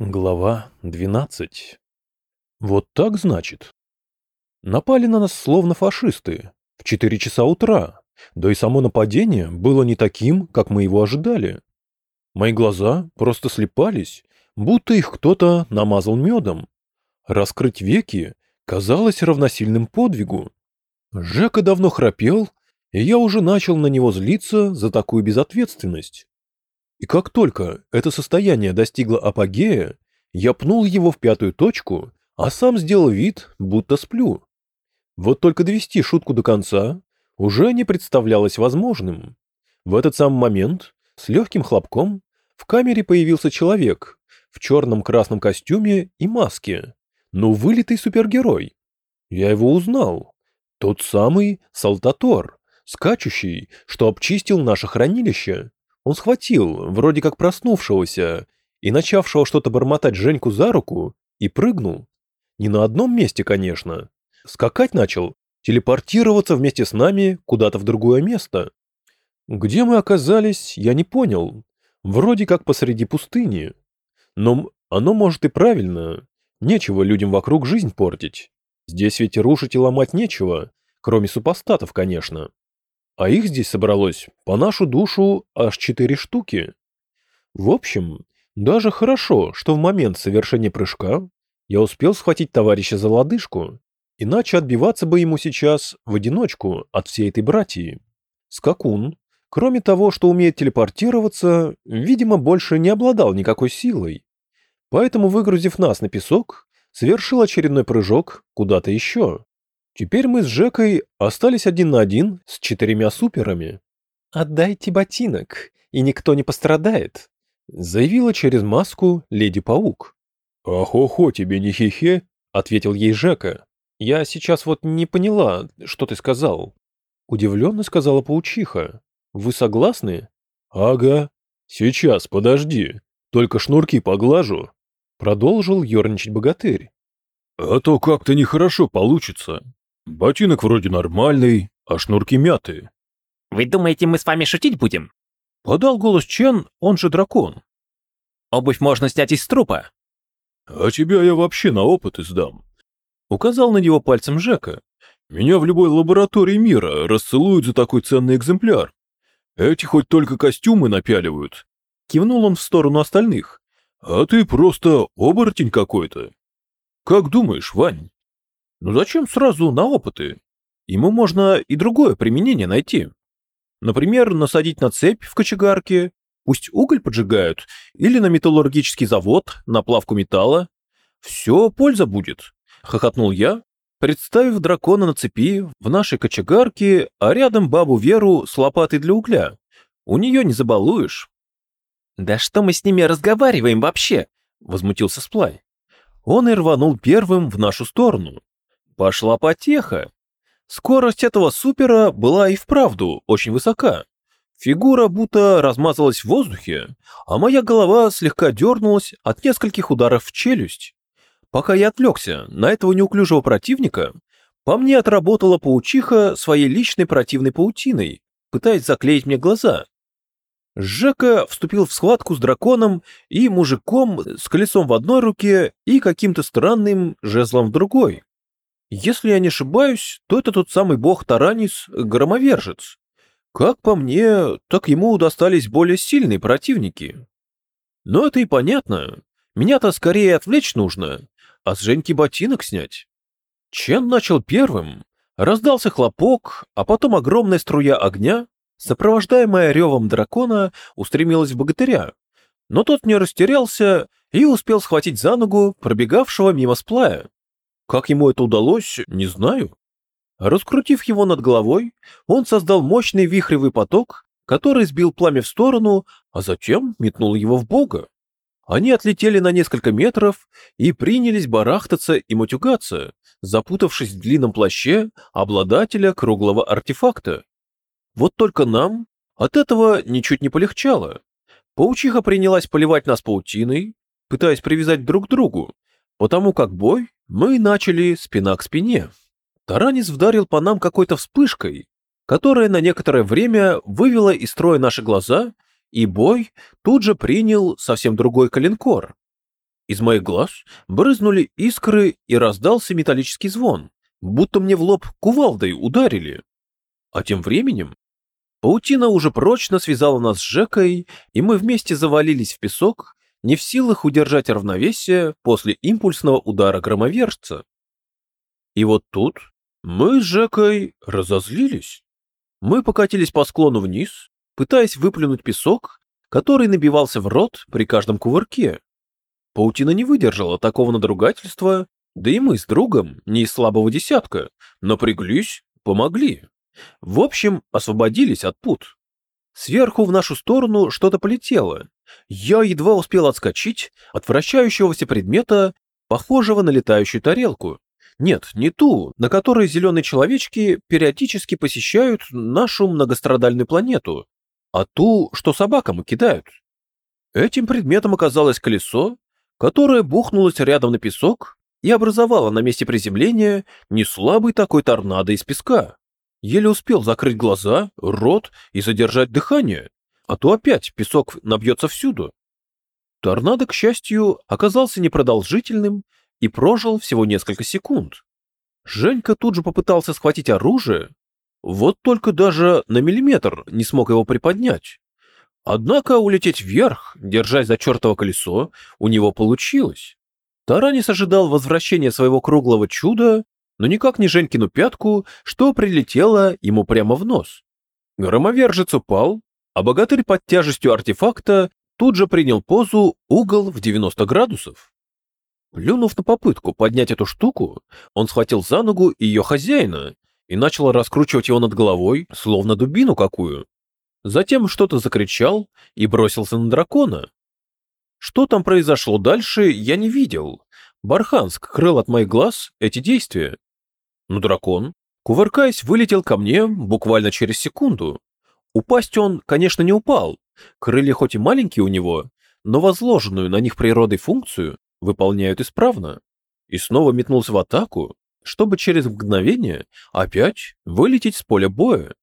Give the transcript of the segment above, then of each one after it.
Глава 12 Вот так значит. Напали на нас словно фашисты в 4 часа утра, да и само нападение было не таким, как мы его ожидали. Мои глаза просто слепались, будто их кто-то намазал медом. Раскрыть веки казалось равносильным подвигу. Жека давно храпел, и я уже начал на него злиться за такую безответственность. И как только это состояние достигло апогея, я пнул его в пятую точку, а сам сделал вид, будто сплю. Вот только довести шутку до конца уже не представлялось возможным. В этот самый момент, с легким хлопком, в камере появился человек в черном красном костюме и маске, но вылитый супергерой. Я его узнал. Тот самый Салтатор, скачущий, что обчистил наше хранилище. Он схватил, вроде как проснувшегося, и начавшего что-то бормотать Женьку за руку, и прыгнул. Не на одном месте, конечно. Скакать начал, телепортироваться вместе с нами куда-то в другое место. Где мы оказались, я не понял. Вроде как посреди пустыни. Но оно может и правильно. Нечего людям вокруг жизнь портить. Здесь ведь рушить и ломать нечего, кроме супостатов, конечно. А их здесь собралось, по нашу душу, аж четыре штуки. В общем, даже хорошо, что в момент совершения прыжка я успел схватить товарища за лодыжку, иначе отбиваться бы ему сейчас в одиночку от всей этой братьи. Скакун, кроме того, что умеет телепортироваться, видимо, больше не обладал никакой силой. Поэтому, выгрузив нас на песок, совершил очередной прыжок куда-то еще. Теперь мы с Жекой остались один на один с четырьмя суперами. «Отдайте ботинок, и никто не пострадает», — заявила через маску Леди-паук. «Ахо-хо, тебе не хе-хе», — ответил ей Жека. «Я сейчас вот не поняла, что ты сказал». Удивленно сказала паучиха. «Вы согласны?» «Ага. Сейчас, подожди. Только шнурки поглажу». Продолжил ерничать богатырь. «А то как-то нехорошо получится. Ботинок вроде нормальный, а шнурки мятые. Вы думаете, мы с вами шутить будем? Подал голос Чен, он же дракон. Обувь можно снять из трупа. А тебя я вообще на опыт сдам. Указал на него пальцем Жека. Меня в любой лаборатории мира расцелуют за такой ценный экземпляр. Эти хоть только костюмы напяливают. Кивнул он в сторону остальных. А ты просто оборотень какой-то. Как думаешь, Вань? Ну зачем сразу на опыты? Ему можно и другое применение найти. Например, насадить на цепь в кочегарке, пусть уголь поджигают, или на металлургический завод, на плавку металла. Все польза будет, хохотнул я, представив дракона на цепи в нашей кочегарке, а рядом бабу Веру с лопатой для угля. У нее не забалуешь. «Да что мы с ними разговариваем вообще?» — возмутился Сплай. Он и рванул первым в нашу сторону. Пошла потеха. Скорость этого супера была и вправду очень высока. Фигура будто размазалась в воздухе, а моя голова слегка дернулась от нескольких ударов в челюсть. Пока я отвлекся на этого неуклюжего противника, по мне отработала паучиха своей личной противной паутиной, пытаясь заклеить мне глаза. Жека вступил в схватку с драконом и мужиком с колесом в одной руке и каким-то странным жезлом в другой. Если я не ошибаюсь, то это тот самый бог Таранис, громовержец. Как по мне, так ему достались более сильные противники. Но это и понятно. Меня-то скорее отвлечь нужно, а с Женьки ботинок снять. Чен начал первым. Раздался хлопок, а потом огромная струя огня, сопровождаемая ревом дракона, устремилась в богатыря. Но тот не растерялся и успел схватить за ногу пробегавшего мимо сплая. Как ему это удалось, не знаю. Раскрутив его над головой, он создал мощный вихревый поток, который сбил пламя в сторону, а затем метнул его в бога. Они отлетели на несколько метров и принялись барахтаться и матюгаться, запутавшись в длинном плаще обладателя круглого артефакта. Вот только нам от этого ничуть не полегчало. Паучиха принялась поливать нас паутиной, пытаясь привязать друг к другу, потому как бой мы начали спина к спине. Таранис вдарил по нам какой-то вспышкой, которая на некоторое время вывела из строя наши глаза, и бой тут же принял совсем другой коленкор. Из моих глаз брызнули искры и раздался металлический звон, будто мне в лоб кувалдой ударили. А тем временем паутина уже прочно связала нас с Жекой, и мы вместе завалились в песок, не в силах удержать равновесие после импульсного удара громовержца. И вот тут мы с Жекой разозлились. Мы покатились по склону вниз, пытаясь выплюнуть песок, который набивался в рот при каждом кувырке. Паутина не выдержала такого надругательства, да и мы с другом, не из слабого десятка, напряглись, помогли. В общем, освободились от пут. Сверху в нашу сторону что-то полетело. Я едва успел отскочить от вращающегося предмета, похожего на летающую тарелку. Нет, не ту, на которой зеленые человечки периодически посещают нашу многострадальную планету, а ту, что собакам кидают. Этим предметом оказалось колесо, которое бухнулось рядом на песок и образовало на месте приземления неслабый такой торнадо из песка. Еле успел закрыть глаза, рот и задержать дыхание, а то опять песок набьется всюду. Торнадо, к счастью, оказался непродолжительным и прожил всего несколько секунд. Женька тут же попытался схватить оружие, вот только даже на миллиметр не смог его приподнять. Однако улететь вверх, держась за чертово колесо, у него получилось. Таранис ожидал возвращения своего круглого чуда, но никак не Женькину пятку, что прилетело ему прямо в нос. Громовержец упал, а богатырь под тяжестью артефакта тут же принял позу угол в 90 градусов. Плюнув на попытку поднять эту штуку, он схватил за ногу ее хозяина и начал раскручивать его над головой, словно дубину какую. Затем что-то закричал и бросился на дракона. Что там произошло дальше, я не видел. Бархан скрыл от моих глаз эти действия. Но дракон, кувыркаясь, вылетел ко мне буквально через секунду. Упасть он, конечно, не упал. Крылья хоть и маленькие у него, но возложенную на них природой функцию выполняют исправно, и снова метнулся в атаку, чтобы через мгновение опять вылететь с поля боя.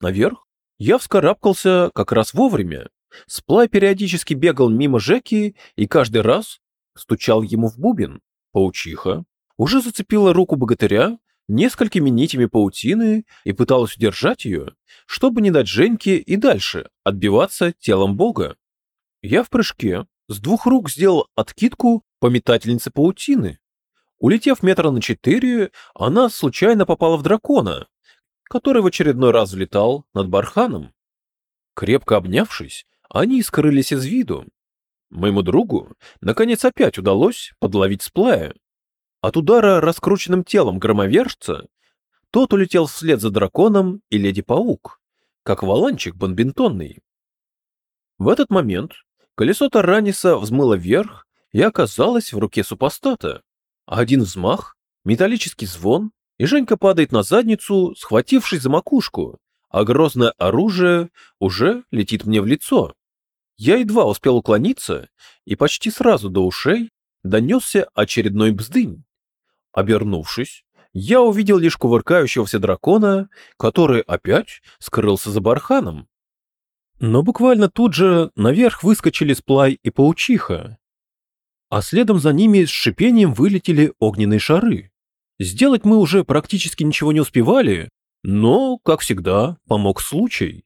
Наверх я вскарабкался как раз вовремя. Сплай периодически бегал мимо Жеки и каждый раз стучал ему в бубен. Паучиха уже зацепила руку богатыря несколькими нитями паутины и пыталась удержать ее, чтобы не дать Женьке и дальше отбиваться телом бога. Я в прыжке с двух рук сделал откидку по метательнице паутины. Улетев метра на четыре, она случайно попала в дракона, который в очередной раз взлетал над барханом. Крепко обнявшись, они скрылись из виду. Моему другу, наконец, опять удалось подловить сплая. От удара раскрученным телом громовержца тот улетел вслед за драконом и леди-паук, как валанчик бомбинтонный. В этот момент колесо Тараниса взмыло вверх и оказалось в руке супостата. Один взмах, металлический звон, и Женька падает на задницу, схватившись за макушку, а грозное оружие уже летит мне в лицо. Я едва успел уклониться, и почти сразу до ушей донесся очередной бздынь. Обернувшись, я увидел лишь кувыркающегося дракона, который опять скрылся за барханом. Но буквально тут же наверх выскочили Сплай и Паучиха, а следом за ними с шипением вылетели огненные шары. Сделать мы уже практически ничего не успевали, но, как всегда, помог случай.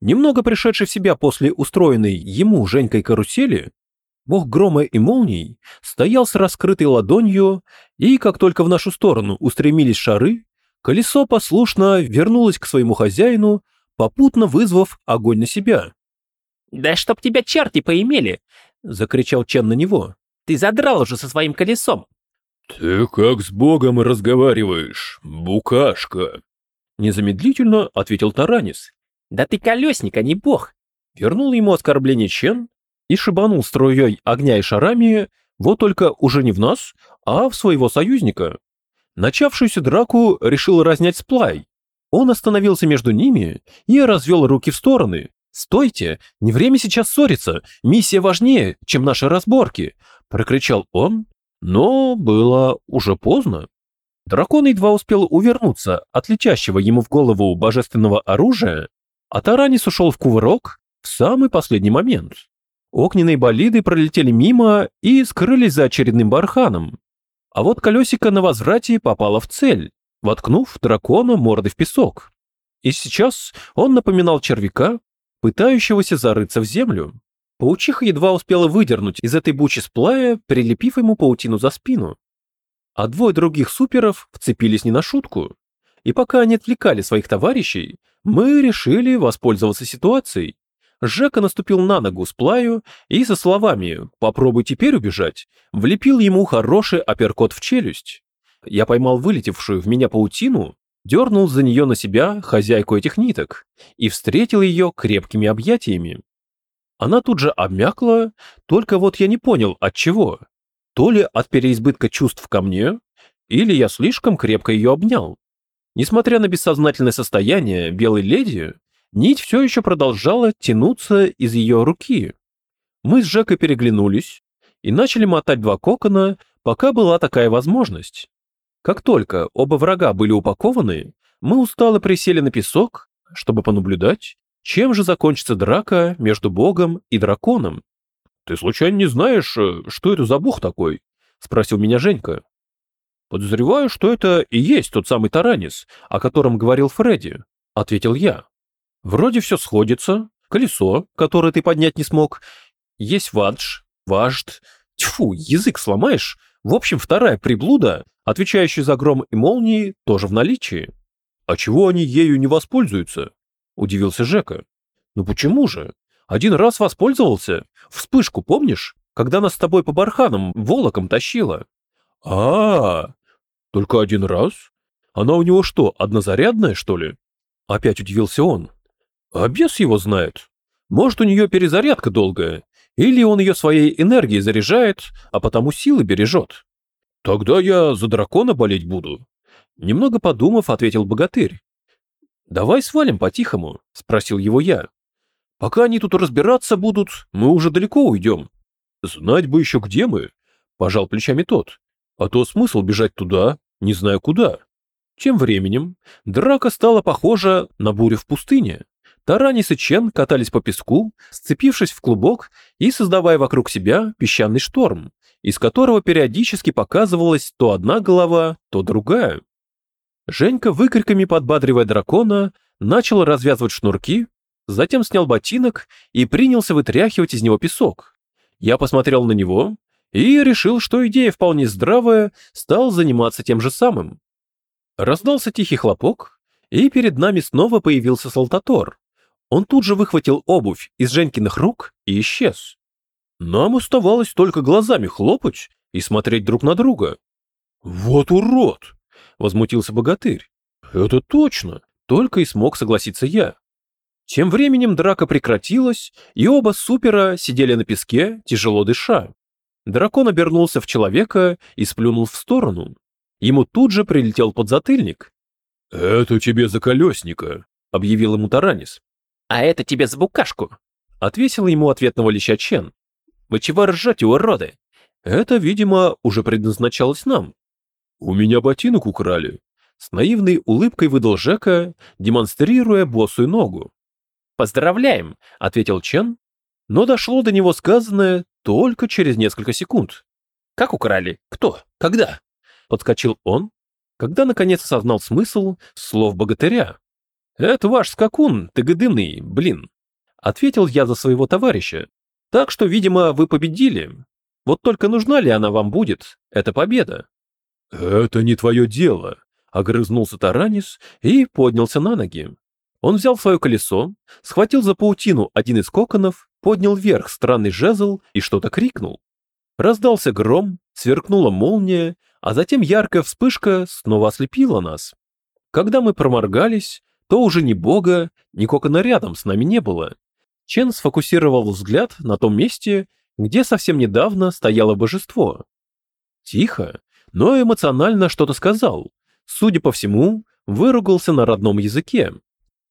Немного пришедший в себя после устроенной ему Женькой карусели, бог грома и молний стоял с раскрытой ладонью, и как только в нашу сторону устремились шары, колесо послушно вернулось к своему хозяину, попутно вызвав огонь на себя. «Да чтоб тебя черти поимели!» — закричал Чен на него. Ты задрал уже со своим колесом. Ты как с Богом разговариваешь, букашка? Незамедлительно ответил Таранис. Да ты колесник, а не бог. Вернул ему оскорбление Чен и шибанул струей огня и шарами, вот только уже не в нас, а в своего союзника. Начавшуюся драку решил разнять Сплай. Он остановился между ними и развел руки в стороны. «Стойте! Не время сейчас ссориться! Миссия важнее, чем наши разборки! прокричал он, но было уже поздно. Дракон едва успел увернуться от летящего ему в голову божественного оружия, а Таранис ушел в кувырок в самый последний момент. Огненные болиды пролетели мимо и скрылись за очередным барханом. А вот колесико на возврате попало в цель, воткнув дракона мордой в песок. И сейчас он напоминал червяка, пытающегося зарыться в землю. Паучиха едва успела выдернуть из этой бучи сплая, прилепив ему паутину за спину. А двое других суперов вцепились не на шутку. И пока они отвлекали своих товарищей, мы решили воспользоваться ситуацией. Жека наступил на ногу Сплаю и со словами «попробуй теперь убежать» влепил ему хороший апперкот в челюсть. Я поймал вылетевшую в меня паутину, дернул за нее на себя хозяйку этих ниток и встретил ее крепкими объятиями. Она тут же обмякла, только вот я не понял от чего. То ли от переизбытка чувств ко мне, или я слишком крепко ее обнял. Несмотря на бессознательное состояние белой леди, нить все еще продолжала тянуться из ее руки. Мы с Жекой переглянулись и начали мотать два кокона, пока была такая возможность. Как только оба врага были упакованы, мы устало присели на песок, чтобы понаблюдать, чем же закончится драка между богом и драконом. «Ты случайно не знаешь, э, что это за бог такой?» — спросил меня Женька. «Подозреваю, что это и есть тот самый Таранис, о котором говорил Фредди», — ответил я. «Вроде все сходится. Колесо, которое ты поднять не смог. Есть вадж, важд. Тьфу, язык сломаешь. В общем, вторая приблуда, отвечающая за гром и молнии, тоже в наличии. А чего они ею не воспользуются?» — удивился Жека. «Ну почему же? Один раз воспользовался. Вспышку помнишь? Когда нас с тобой по барханам волоком тащила?» А, -а, а Только один раз? Она у него что, однозарядная, что ли?» Опять удивился он. «А бес его знает. Может, у нее перезарядка долгая, или он ее своей энергией заряжает, а потому силы бережет. Тогда я за дракона болеть буду. Немного подумав, ответил богатырь. «Давай свалим по-тихому», — спросил его я. «Пока они тут разбираться будут, мы уже далеко уйдем». «Знать бы еще, где мы», — пожал плечами тот. «А то смысл бежать туда, не знаю куда». Тем временем драка стала похожа на бурю в пустыне. Таранис и Чен катались по песку, сцепившись в клубок и создавая вокруг себя песчаный шторм, из которого периодически показывалась то одна голова, то другая. Женька, выкриками подбадривая дракона, начал развязывать шнурки, затем снял ботинок и принялся вытряхивать из него песок. Я посмотрел на него и решил, что идея вполне здравая, стал заниматься тем же самым. Раздался тихий хлопок, и перед нами снова появился Салтатор. Он тут же выхватил обувь из Женькиных рук и исчез. Нам оставалось только глазами хлопать и смотреть друг на друга. «Вот урод!» — возмутился богатырь. «Это точно!» — только и смог согласиться я. Тем временем драка прекратилась, и оба супера сидели на песке, тяжело дыша. Дракон обернулся в человека и сплюнул в сторону. Ему тут же прилетел подзатыльник. «Это тебе за колесника», — объявил ему Таранис. «А это тебе за букашку», — отвесил ему ответного леща Чен. «Вы чего ржете, уроды?» Это, видимо, уже предназначалось нам. «У меня ботинок украли», — с наивной улыбкой выдал Жека, демонстрируя босую ногу. «Поздравляем», — ответил Чен, но дошло до него сказанное только через несколько секунд. «Как украли? Кто? Когда?» — подскочил он, когда наконец осознал смысл слов богатыря. «Это ваш скакун, тыгодымный, блин», — ответил я за своего товарища. «Так что, видимо, вы победили. Вот только нужна ли она вам будет, эта победа?» «Это не твое дело», — огрызнулся Таранис и поднялся на ноги. Он взял свое колесо, схватил за паутину один из коконов, поднял вверх странный жезл и что-то крикнул. Раздался гром, сверкнула молния, а затем яркая вспышка снова ослепила нас. Когда мы проморгались, то уже ни бога, ни кокона рядом с нами не было. Чен сфокусировал взгляд на том месте, где совсем недавно стояло божество. Тихо, но эмоционально что-то сказал. Судя по всему, выругался на родном языке.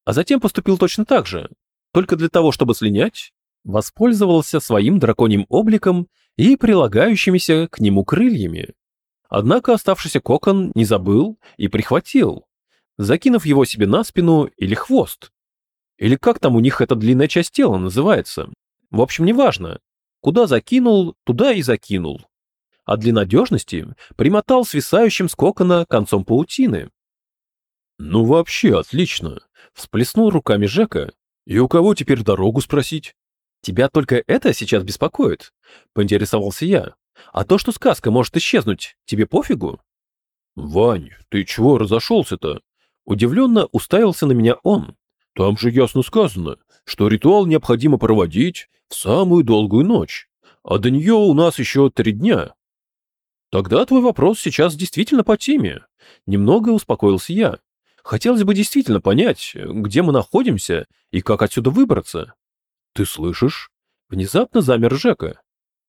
А затем поступил точно так же. Только для того, чтобы слинять, воспользовался своим драконьим обликом и прилагающимися к нему крыльями. Однако оставшийся кокон не забыл и прихватил, закинув его себе на спину или хвост. Или как там у них эта длинная часть тела называется. В общем, неважно. Куда закинул, туда и закинул. А для надежности примотал свисающим с кокона концом паутины. «Ну вообще отлично!» — всплеснул руками Жека. «И у кого теперь дорогу спросить?» «Тебя только это сейчас беспокоит?» — поинтересовался я. «А то, что сказка может исчезнуть, тебе пофигу?» «Вань, ты чего разошелся-то?» Удивленно уставился на меня он. «Там же ясно сказано, что ритуал необходимо проводить в самую долгую ночь, а до нее у нас еще три дня». «Тогда твой вопрос сейчас действительно по теме», — немного успокоился я. «Хотелось бы действительно понять, где мы находимся и как отсюда выбраться». «Ты слышишь?» Внезапно замер Жека.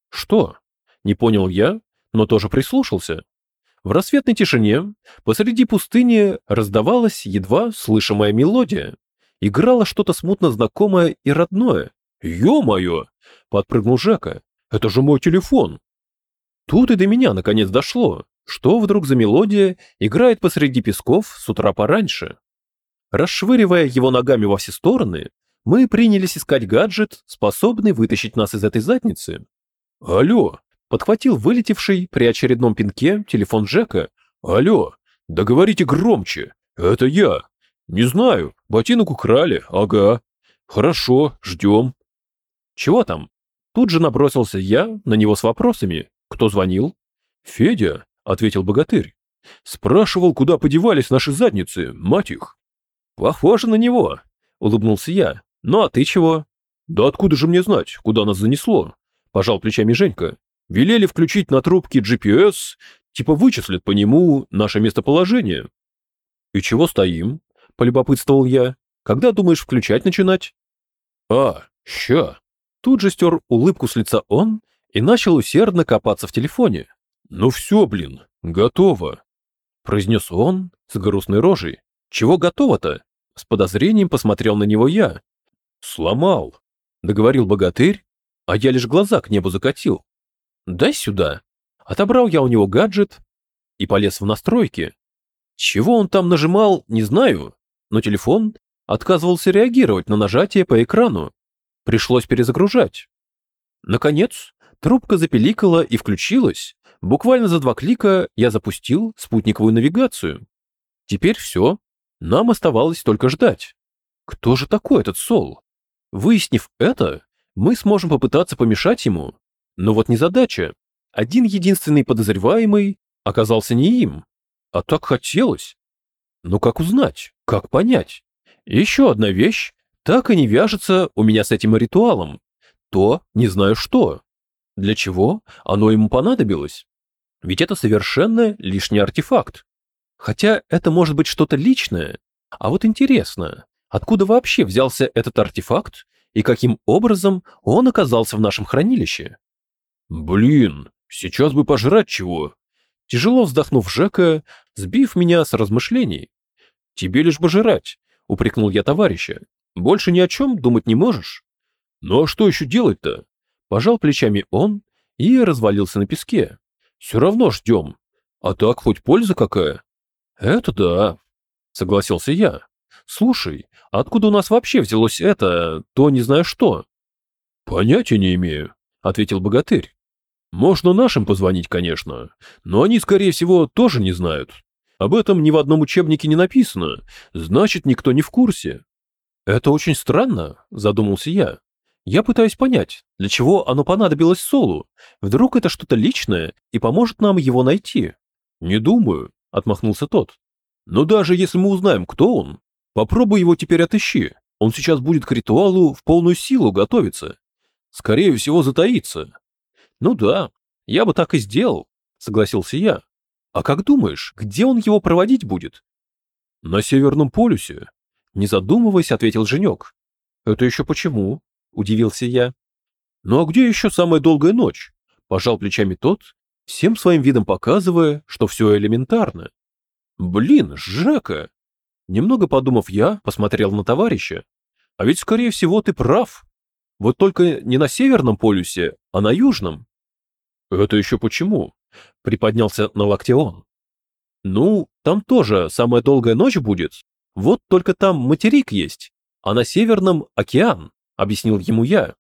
«Что?» Не понял я, но тоже прислушался. В рассветной тишине посреди пустыни раздавалась едва слышимая мелодия. Играло что-то смутно знакомое и родное. «Ё-моё!» — подпрыгнул Жека. «Это же мой телефон!» Тут и до меня наконец дошло, что вдруг за мелодия играет посреди песков с утра пораньше. Расшвыривая его ногами во все стороны, мы принялись искать гаджет, способный вытащить нас из этой задницы. «Алло!» — подхватил вылетевший при очередном пинке телефон Джека. «Алло! Да говорите громче! Это я! Не знаю, ботинок украли, ага. Хорошо, ждем». «Чего там?» Тут же набросился я на него с вопросами. «Кто звонил?» «Федя», — ответил богатырь. «Спрашивал, куда подевались наши задницы, мать их». «Похоже на него», — улыбнулся я. «Ну а ты чего?» «Да откуда же мне знать, куда нас занесло?» Пожал плечами Женька. «Велели включить на трубке GPS, типа вычислят по нему наше местоположение». «И чего стоим?» — полюбопытствовал я. «Когда думаешь включать начинать?» «А, ща». Тут же стер улыбку с лица он и начал усердно копаться в телефоне. «Ну все, блин, готово», — произнес он с грустной рожей. «Чего готово-то?» С подозрением посмотрел на него я. «Сломал», — договорил богатырь, а я лишь глаза к небу закатил. «Дай сюда». Отобрал я у него гаджет и полез в настройки. Чего он там нажимал, не знаю, но телефон отказывался реагировать на нажатие по экрану. Пришлось перезагружать. Наконец, трубка запеликала и включилась. Буквально за два клика я запустил спутниковую навигацию. Теперь все. Нам оставалось только ждать. Кто же такой этот Сол? Выяснив это, мы сможем попытаться помешать ему. Но вот незадача. Один единственный подозреваемый оказался не им. А так хотелось. Но как узнать? Как понять? Еще одна вещь так и не вяжется у меня с этим ритуалом. То не знаю что. Для чего оно ему понадобилось? Ведь это совершенно лишний артефакт. Хотя это может быть что-то личное. А вот интересно, Откуда вообще взялся этот артефакт и каким образом он оказался в нашем хранилище? Блин, сейчас бы пожрать чего. Тяжело вздохнув Жека, сбив меня с размышлений. Тебе лишь бы жрать, упрекнул я товарища. Больше ни о чем думать не можешь. Ну а что еще делать-то? Пожал плечами он и развалился на песке. Все равно ждем. А так хоть польза какая? Это да, согласился я. Слушай, откуда у нас вообще взялось это, то не знаю что? Понятия не имею, ответил богатырь. Можно нашим позвонить, конечно, но они, скорее всего, тоже не знают. Об этом ни в одном учебнике не написано, значит, никто не в курсе. Это очень странно, задумался я. Я пытаюсь понять, для чего оно понадобилось Солу. Вдруг это что-то личное и поможет нам его найти? Не думаю, отмахнулся тот. Но даже если мы узнаем, кто он, Попробуй его теперь отыщи. Он сейчас будет к ритуалу в полную силу готовиться. Скорее всего, затаится. Ну да, я бы так и сделал, согласился я. А как думаешь, где он его проводить будет? На Северном полюсе. Не задумываясь, ответил Женек. Это еще почему? Удивился я. Ну а где еще самая долгая ночь? Пожал плечами тот, всем своим видом показывая, что все элементарно. Блин, Жека, Немного подумав, я посмотрел на товарища. А ведь, скорее всего, ты прав. Вот только не на Северном полюсе, а на Южном. Это еще почему? Приподнялся на локте он. Ну, там тоже самая долгая ночь будет. Вот только там материк есть, а на Северном океан, объяснил ему я.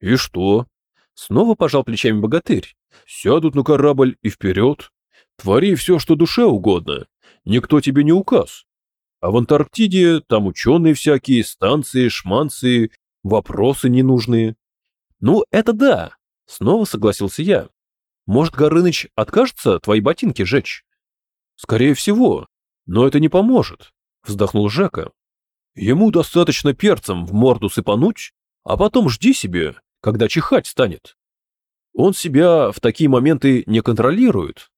И что? Снова пожал плечами богатырь. Сядут на корабль и вперед. Твори все, что душе угодно. Никто тебе не указ. А в Антарктиде там ученые всякие, станции, шманцы, вопросы ненужные. Ну, это да, снова согласился я. Может, Горыныч откажется твои ботинки жечь? Скорее всего, но это не поможет, вздохнул Жека. Ему достаточно перцем в морду сыпануть, а потом жди себе, когда чихать станет. Он себя в такие моменты не контролирует.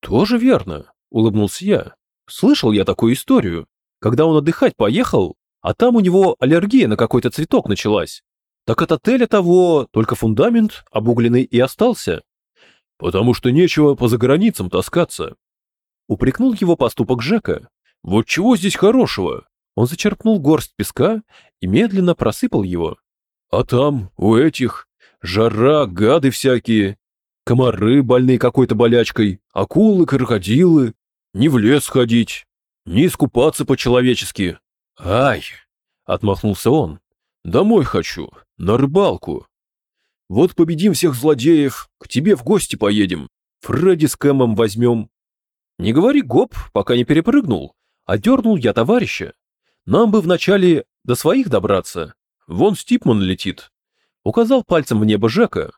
Тоже верно, улыбнулся я. Слышал я такую историю, когда он отдыхать поехал, а там у него аллергия на какой-то цветок началась. Так от отеля того только фундамент обугленный и остался. Потому что нечего по заграницам таскаться. Упрекнул его поступок Жека. Вот чего здесь хорошего? Он зачерпнул горсть песка и медленно просыпал его. А там, у этих, жара, гады всякие, комары больные какой-то болячкой, акулы, крокодилы, не в лес ходить, не искупаться по-человечески. Ай, отмахнулся он, домой хочу, на рыбалку. Вот победим всех злодеев, к тебе в гости поедем, Фредди с Кэмом возьмем. Не говори гоп, пока не перепрыгнул, а дернул я товарища. Нам бы вначале до своих добраться. Вон Стипман летит. Указал пальцем в небо Жека.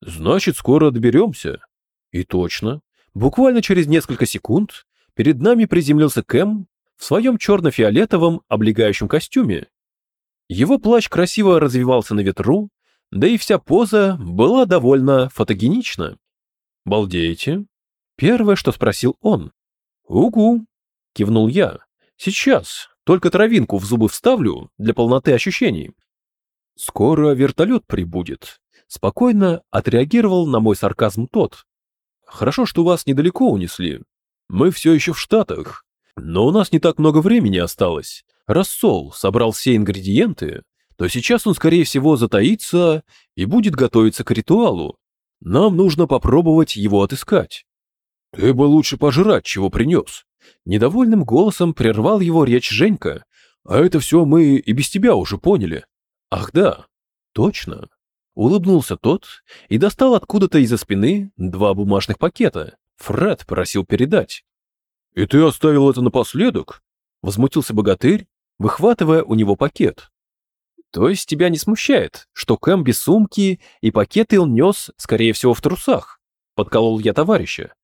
Значит, скоро доберемся. И точно. Буквально через несколько секунд перед нами приземлился Кэм в своем черно-фиолетовом облегающем костюме. Его плащ красиво развивался на ветру, да и вся поза была довольно фотогенична. «Балдеете?» Первое, что спросил он. «Угу», — кивнул я. «Сейчас, только травинку в зубы вставлю для полноты ощущений». «Скоро вертолет прибудет», — спокойно отреагировал на мой сарказм тот. «Хорошо, что вас недалеко унесли. Мы все еще в Штатах, но у нас не так много времени осталось. Рассол собрал все ингредиенты, то сейчас он, скорее всего, затаится и будет готовиться к ритуалу. Нам нужно попробовать его отыскать. Ты бы лучше пожрать, чего принес. Недовольным голосом прервал его речь Женька. А это все мы и без тебя уже поняли. Ах да, точно. Улыбнулся тот и достал откуда-то из-за спины два бумажных пакета. Фред просил передать. «И ты оставил это напоследок?» Возмутился богатырь, выхватывая у него пакет. То есть тебя не смущает, что Кэм без сумки и пакеты он нес, скорее всего, в трусах? Подколол я товарища.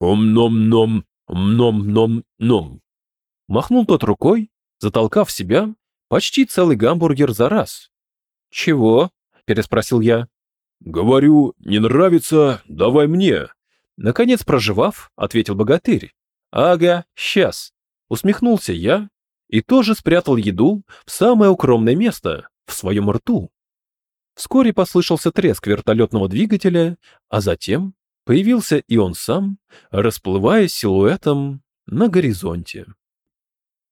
Ом-ном-ном, ном-ном-ном. Махнул тот рукой, затолкав себя почти целый гамбургер за раз. Чего? Переспросил я. Говорю, не нравится, давай мне. Наконец проживав, ответил богатырь. Ага, сейчас. Усмехнулся я и тоже спрятал еду в самое укромное место, в своем рту. Вскоре послышался треск вертолетного двигателя, а затем появился и он сам, расплываясь силуэтом на горизонте.